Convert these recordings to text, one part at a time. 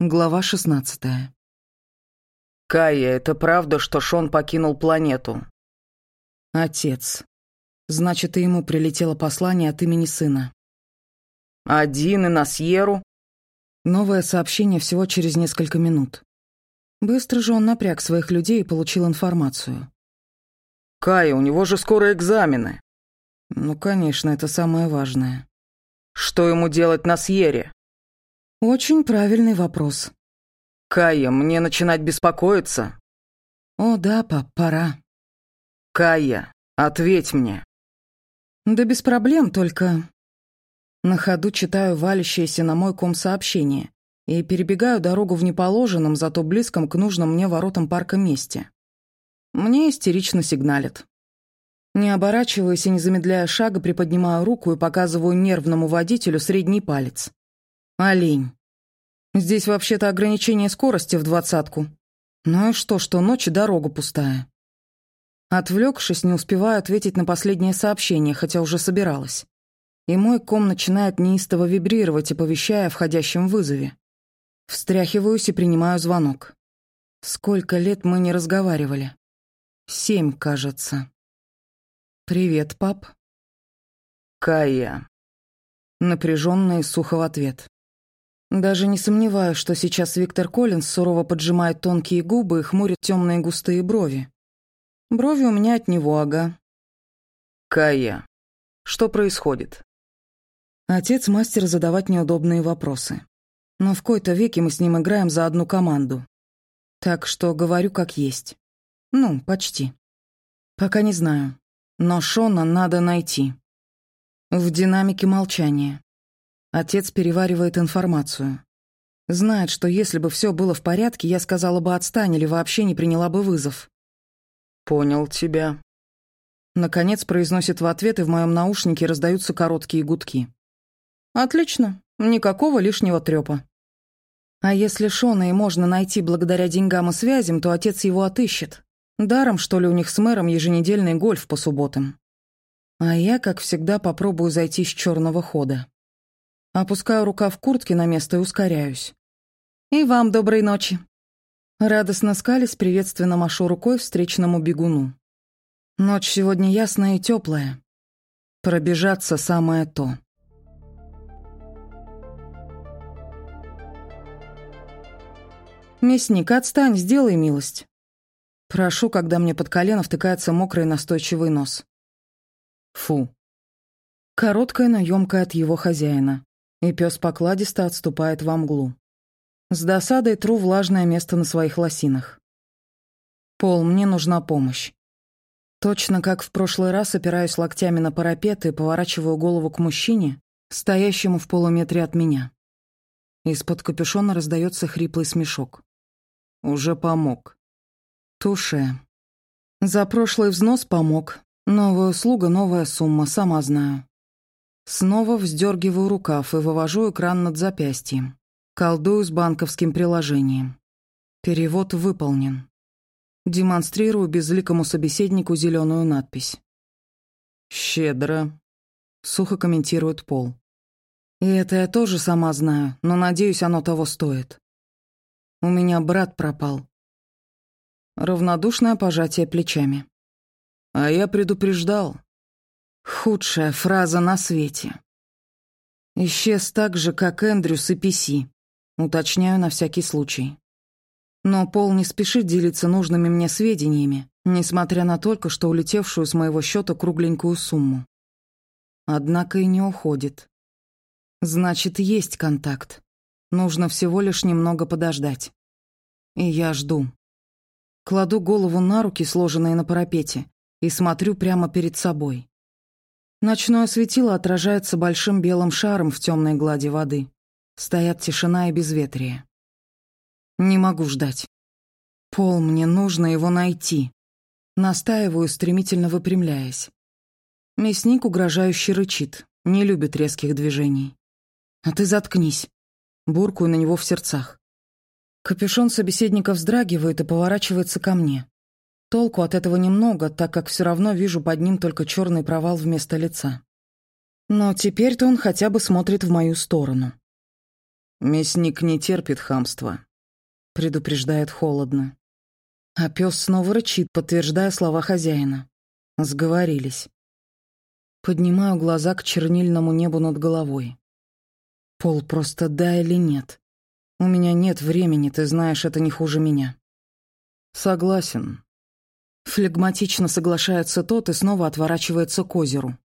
Глава шестнадцатая. «Кая, это правда, что Шон покинул планету?» Отец. Значит, и ему прилетело послание от имени сына. «Один и на Сьеру?» Новое сообщение всего через несколько минут. Быстро же он напряг своих людей и получил информацию. «Кая, у него же скоро экзамены». Ну, конечно, это самое важное. «Что ему делать на Сьере?» Очень правильный вопрос. Кая, мне начинать беспокоиться? О, да, пап, пора. Кая, ответь мне. Да без проблем, только... На ходу читаю валящееся на мой ком сообщение и перебегаю дорогу в неположенном, зато близком к нужным мне воротам парка месте. Мне истерично сигналят. Не оборачиваясь и не замедляя шага, приподнимаю руку и показываю нервному водителю средний палец. Олень. Здесь вообще-то ограничение скорости в двадцатку. Ну и что, что ночь и дорога пустая. Отвлекшись, не успеваю ответить на последнее сообщение, хотя уже собиралась. И мой ком начинает неистово вибрировать, оповещая о входящем вызове. Встряхиваюсь и принимаю звонок. Сколько лет мы не разговаривали? Семь, кажется. «Привет, пап». «Кая». Напряженно и сухо в ответ. Даже не сомневаюсь, что сейчас Виктор Коллинз сурово поджимает тонкие губы и хмурит темные густые брови. Брови у меня от него, ага. Кая, что происходит? Отец мастер задавать неудобные вопросы. Но в кои-то веке мы с ним играем за одну команду. Так что говорю как есть. Ну, почти. Пока не знаю. Но Шона надо найти. В динамике молчания. Отец переваривает информацию. Знает, что если бы все было в порядке, я сказала бы «отстань» или вообще не приняла бы вызов. «Понял тебя». Наконец произносит в ответ, и в моем наушнике раздаются короткие гудки. «Отлично. Никакого лишнего трёпа». А если Шона и можно найти благодаря деньгам и связям, то отец его отыщет. Даром, что ли, у них с мэром еженедельный гольф по субботам. А я, как всегда, попробую зайти с черного хода. Опускаю рука в куртке на место и ускоряюсь. «И вам доброй ночи!» Радостно скались, приветственно машу рукой встречному бегуну. Ночь сегодня ясная и теплая. Пробежаться самое то. «Мясник, отстань, сделай милость!» Прошу, когда мне под колено втыкается мокрый настойчивый нос. Фу. Короткая, но ёмкая от его хозяина и пес покладисто отступает во мглу. С досадой тру влажное место на своих лосинах. «Пол, мне нужна помощь». Точно как в прошлый раз опираюсь локтями на парапет и поворачиваю голову к мужчине, стоящему в полуметре от меня. Из-под капюшона раздается хриплый смешок. «Уже помог». «Туше». «За прошлый взнос помог. Новая услуга, новая сумма, сама знаю. Снова вздергиваю рукав и вывожу экран над запястьем. Колдую с банковским приложением. Перевод выполнен. Демонстрирую безликому собеседнику зеленую надпись. «Щедро», — сухо комментирует Пол. «И это я тоже сама знаю, но, надеюсь, оно того стоит. У меня брат пропал». Равнодушное пожатие плечами. «А я предупреждал. Худшая фраза на свете. Исчез так же, как Эндрюс и Писи. Уточняю на всякий случай. Но Пол не спешит делиться нужными мне сведениями, несмотря на только что улетевшую с моего счета кругленькую сумму. Однако и не уходит. Значит, есть контакт. Нужно всего лишь немного подождать. И я жду. Кладу голову на руки, сложенные на парапете, и смотрю прямо перед собой. Ночное светило отражается большим белым шаром в темной глади воды. Стоят тишина и безветрие. Не могу ждать. Пол, мне нужно его найти. Настаиваю, стремительно выпрямляясь. Мясник угрожающе рычит, не любит резких движений. «А ты заткнись!» Буркую на него в сердцах. Капюшон собеседника вздрагивает и поворачивается ко мне. Толку от этого немного, так как все равно вижу под ним только черный провал вместо лица. Но теперь-то он хотя бы смотрит в мою сторону. Мясник не терпит хамства. Предупреждает холодно. А пес снова рычит, подтверждая слова хозяина. Сговорились. Поднимаю глаза к чернильному небу над головой. Пол просто да или нет. У меня нет времени, ты знаешь, это не хуже меня. Согласен. Флегматично соглашается тот и снова отворачивается к озеру.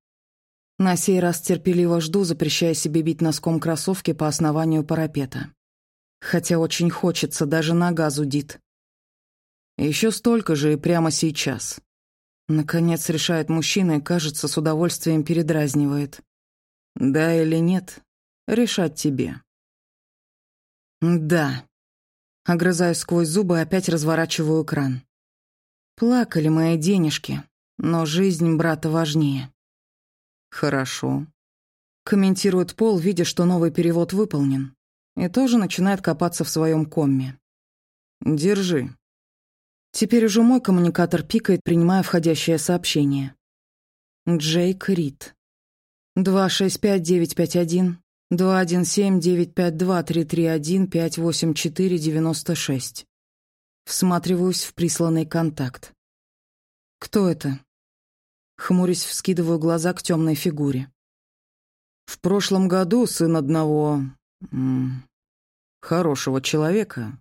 На сей раз терпеливо жду, запрещая себе бить носком кроссовки по основанию парапета. Хотя очень хочется, даже нога зудит. Еще столько же и прямо сейчас. Наконец решает мужчина и, кажется, с удовольствием передразнивает. Да или нет, решать тебе. Да. Огрызаюсь сквозь зубы и опять разворачиваю кран. Плакали мои денежки, но жизнь брата важнее. Хорошо. Комментирует Пол, видя, что новый перевод выполнен, и тоже начинает копаться в своем комме. Держи. Теперь уже мой коммуникатор пикает, принимая входящее сообщение. Джейк Рид. 265-951, 217-952-331-584-96. Всматриваюсь в присланный контакт. Кто это? Хмурясь, вскидываю глаза к темной фигуре. В прошлом году сын одного... М хорошего человека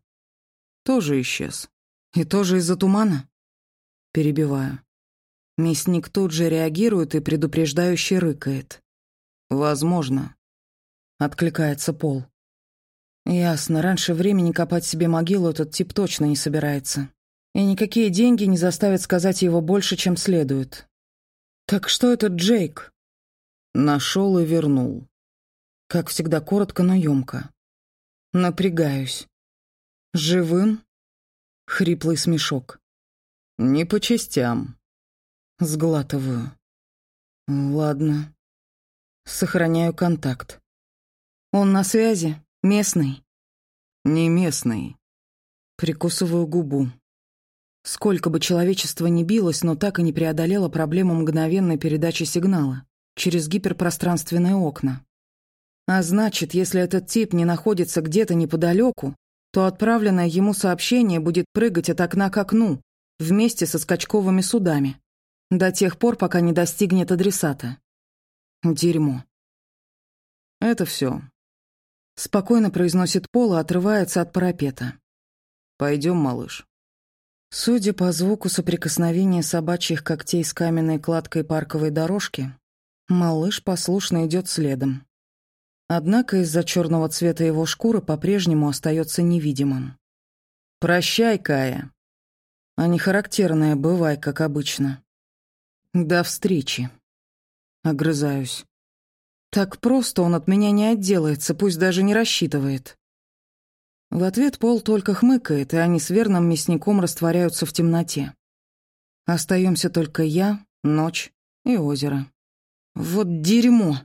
тоже исчез. И тоже из-за тумана? Перебиваю. Мясник тут же реагирует и предупреждающе рыкает. «Возможно», — откликается Пол. «Ясно, раньше времени копать себе могилу этот тип точно не собирается. И никакие деньги не заставят сказать его больше, чем следует. Так что этот Джейк?» Нашел и вернул. Как всегда, коротко, но емко. Напрягаюсь. Живым? Хриплый смешок. Не по частям. Сглатываю. Ладно. Сохраняю контакт. Он на связи? Местный? Не местный. Прикусываю губу. Сколько бы человечество ни билось, но так и не преодолело проблему мгновенной передачи сигнала через гиперпространственные окна. А значит, если этот тип не находится где-то неподалеку, то отправленное ему сообщение будет прыгать от окна к окну вместе со скачковыми судами до тех пор, пока не достигнет адресата. Дерьмо. Это все. Спокойно произносит Пол и отрывается от парапета. Пойдем, малыш. Судя по звуку соприкосновения собачьих когтей с каменной кладкой парковой дорожки, малыш послушно идет следом. Однако из-за черного цвета его шкуры по-прежнему остается невидимым. «Прощай, Кая». А не характерная «бывай», как обычно. «До встречи». Огрызаюсь. Так просто он от меня не отделается, пусть даже не рассчитывает. В ответ Пол только хмыкает, и они с верным мясником растворяются в темноте. Остаемся только я, ночь и озеро. Вот дерьмо!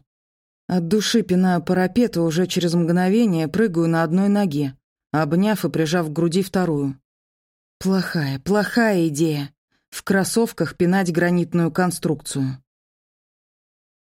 От души пинаю парапет и уже через мгновение прыгаю на одной ноге, обняв и прижав к груди вторую. Плохая, плохая идея. В кроссовках пинать гранитную конструкцию.